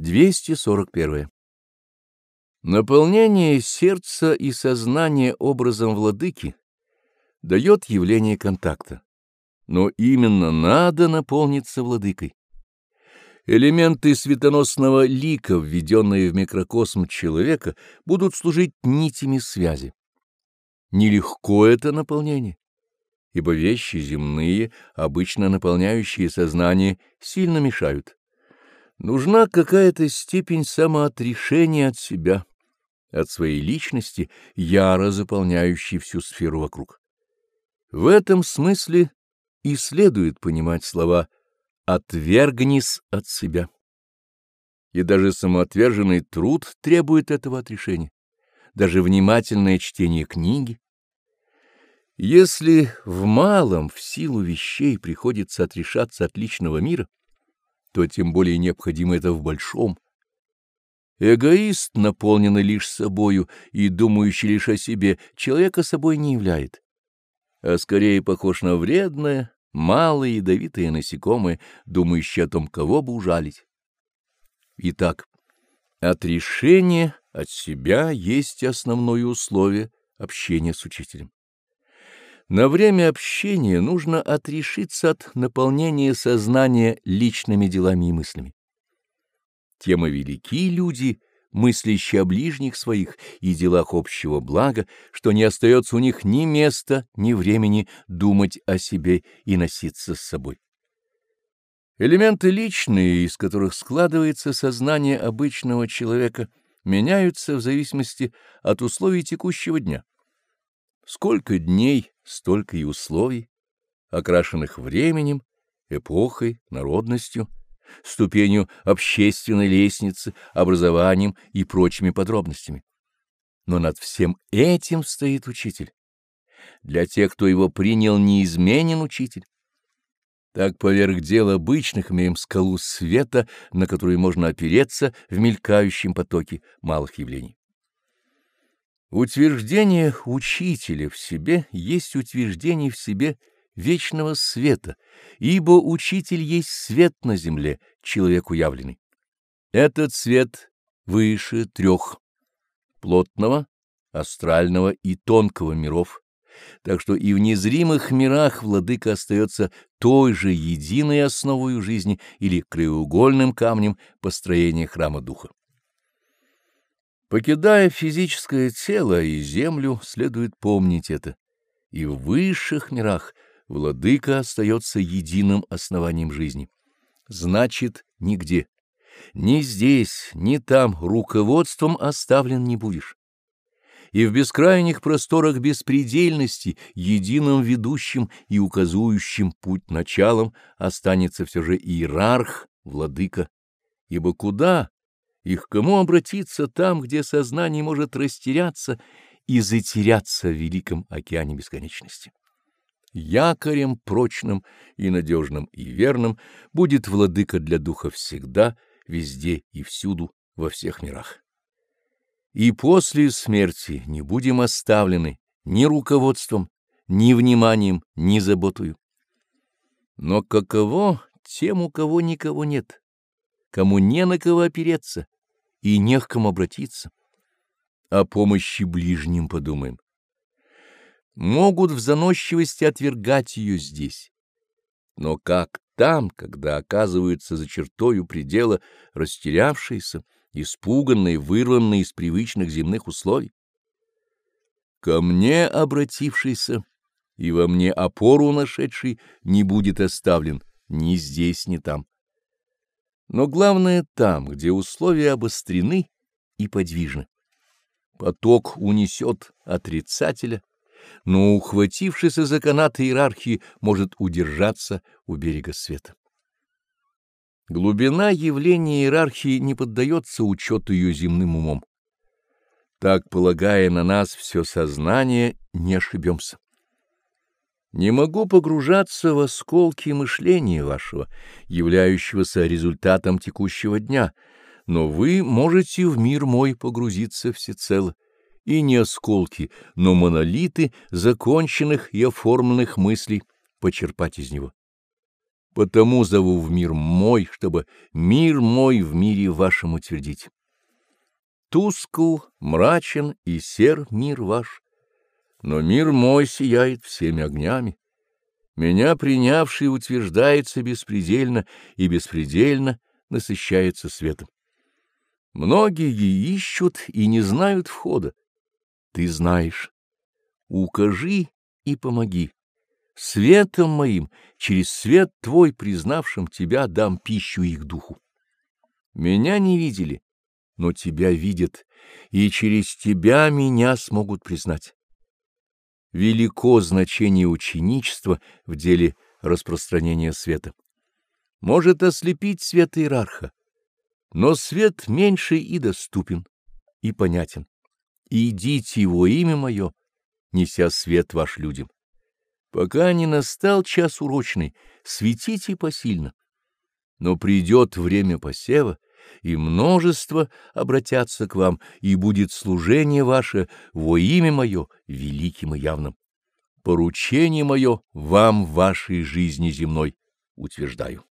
241. Наполнение сердца и сознания образом владыки дает явление контакта, но именно надо наполниться владыкой. Элементы светоносного лика, введенные в микрокосм человека, будут служить нитями связи. Нелегко это наполнение, ибо вещи земные, обычно наполняющие сознание, сильно мешают. Нужна какая-то степень самоотрешения от себя, от своей личности, яро заполняющей всю сферу вокруг. В этом смысле и следует понимать слова «отвергнись от себя». И даже самоотверженный труд требует этого отрешения, даже внимательное чтение книги. Если в малом в силу вещей приходится отрешаться от личного мира, то тем более необходимо это в большом. Эгоист, наполненный лишь собою и думающий лишь о себе, человека собой не являет, а скорее похож на вредное, малое ядовитое насекомое, думающее о том, кого бы ужалить. Итак, отрешение от себя есть основное условие общения с учителем. На время общения нужно отрешиться от наполнения сознания личными делами и мыслями. Тема велики люди, мыслящие о ближних своих и делах общего блага, что не остается у них ни места, ни времени думать о себе и носиться с собой. Элементы личные, из которых складывается сознание обычного человека, меняются в зависимости от условий текущего дня. Сколько дней, столько и условий, окрашенных временем, эпохой, народностью, ступенью общественной лестницы, образованием и прочими подробностями. Но над всем этим стоит учитель. Для тех, кто его принял, неизменен учитель. Так поверх дел обычных имеем скалу света, на которую можно опереться в мелькающем потоке малых явлений. Утверждение учителя в себе есть утверждение в себе вечного света, ибо учитель есть свет на земле, человеку явленный. Этот свет выше трех — плотного, астрального и тонкого миров, так что и в незримых мирах владыка остается той же единой основой жизни или краеугольным камнем построения храма духа. Покидая физическое тело и землю, следует помнить это. И в высших мирах владыка остается единым основанием жизни. Значит, нигде, ни здесь, ни там руководством оставлен не будешь. И в бескрайних просторах беспредельности единым ведущим и указующим путь началом останется все же иерарх, владыка. Ибо куда и к кому обратиться там, где сознание может растеряться и затеряться в великом океане бесконечности. Якорем прочным и надежным и верным будет владыка для духа всегда, везде и всюду, во всех мирах. И после смерти не будем оставлены ни руководством, ни вниманием, ни заботою. Но каково тем, у кого никого нет? Кому не на кого опереться и не к кому обратиться. О помощи ближним подумаем. Могут в заносчивости отвергать ее здесь. Но как там, когда оказываются за чертою предела растерявшиеся, испуганные, вырванные из привычных земных условий? Ко мне обратившийся и во мне опору нашедший не будет оставлен ни здесь, ни там. Но главное там, где условия обострены и подвижны. Поток унесет отрицателя, но, ухватившись за канат иерархии, может удержаться у берега света. Глубина явления иерархии не поддается учету ее земным умом. Так, полагая на нас все сознание, не ошибемся. Не могу погружаться в осколки мышления вашего, являющегося результатом текущего дня, но вы можете в мир мой погрузиться всецело, и не осколки, но монолиты законченных и оформленных мыслей почерпать из него. Потому зову в мир мой, чтобы мир мой в мире вашем утвердить. Тускл, мрачен и сер мир ваш, но мир мой сияет всеми огнями. Меня принявший утверждается беспредельно и беспредельно насыщается светом. Многие ищут и не знают входа. Ты знаешь. Укажи и помоги. Светом моим, через свет твой, признавшим тебя, дам пищу их духу. Меня не видели, но тебя видят, и через тебя меня смогут признать. Велико значение ученичества в деле распространения света. Может ослепить свет иерарха, но свет меньше и доступен, и понятен. Идите его имя мое, неся свет ваш людям. Пока не настал час урочный, светите посильно. Но придет время посева, и множество обратятся к вам, и будет служение ваше во имя мое великим и явным. Поручение мое вам в вашей жизни земной утверждаю.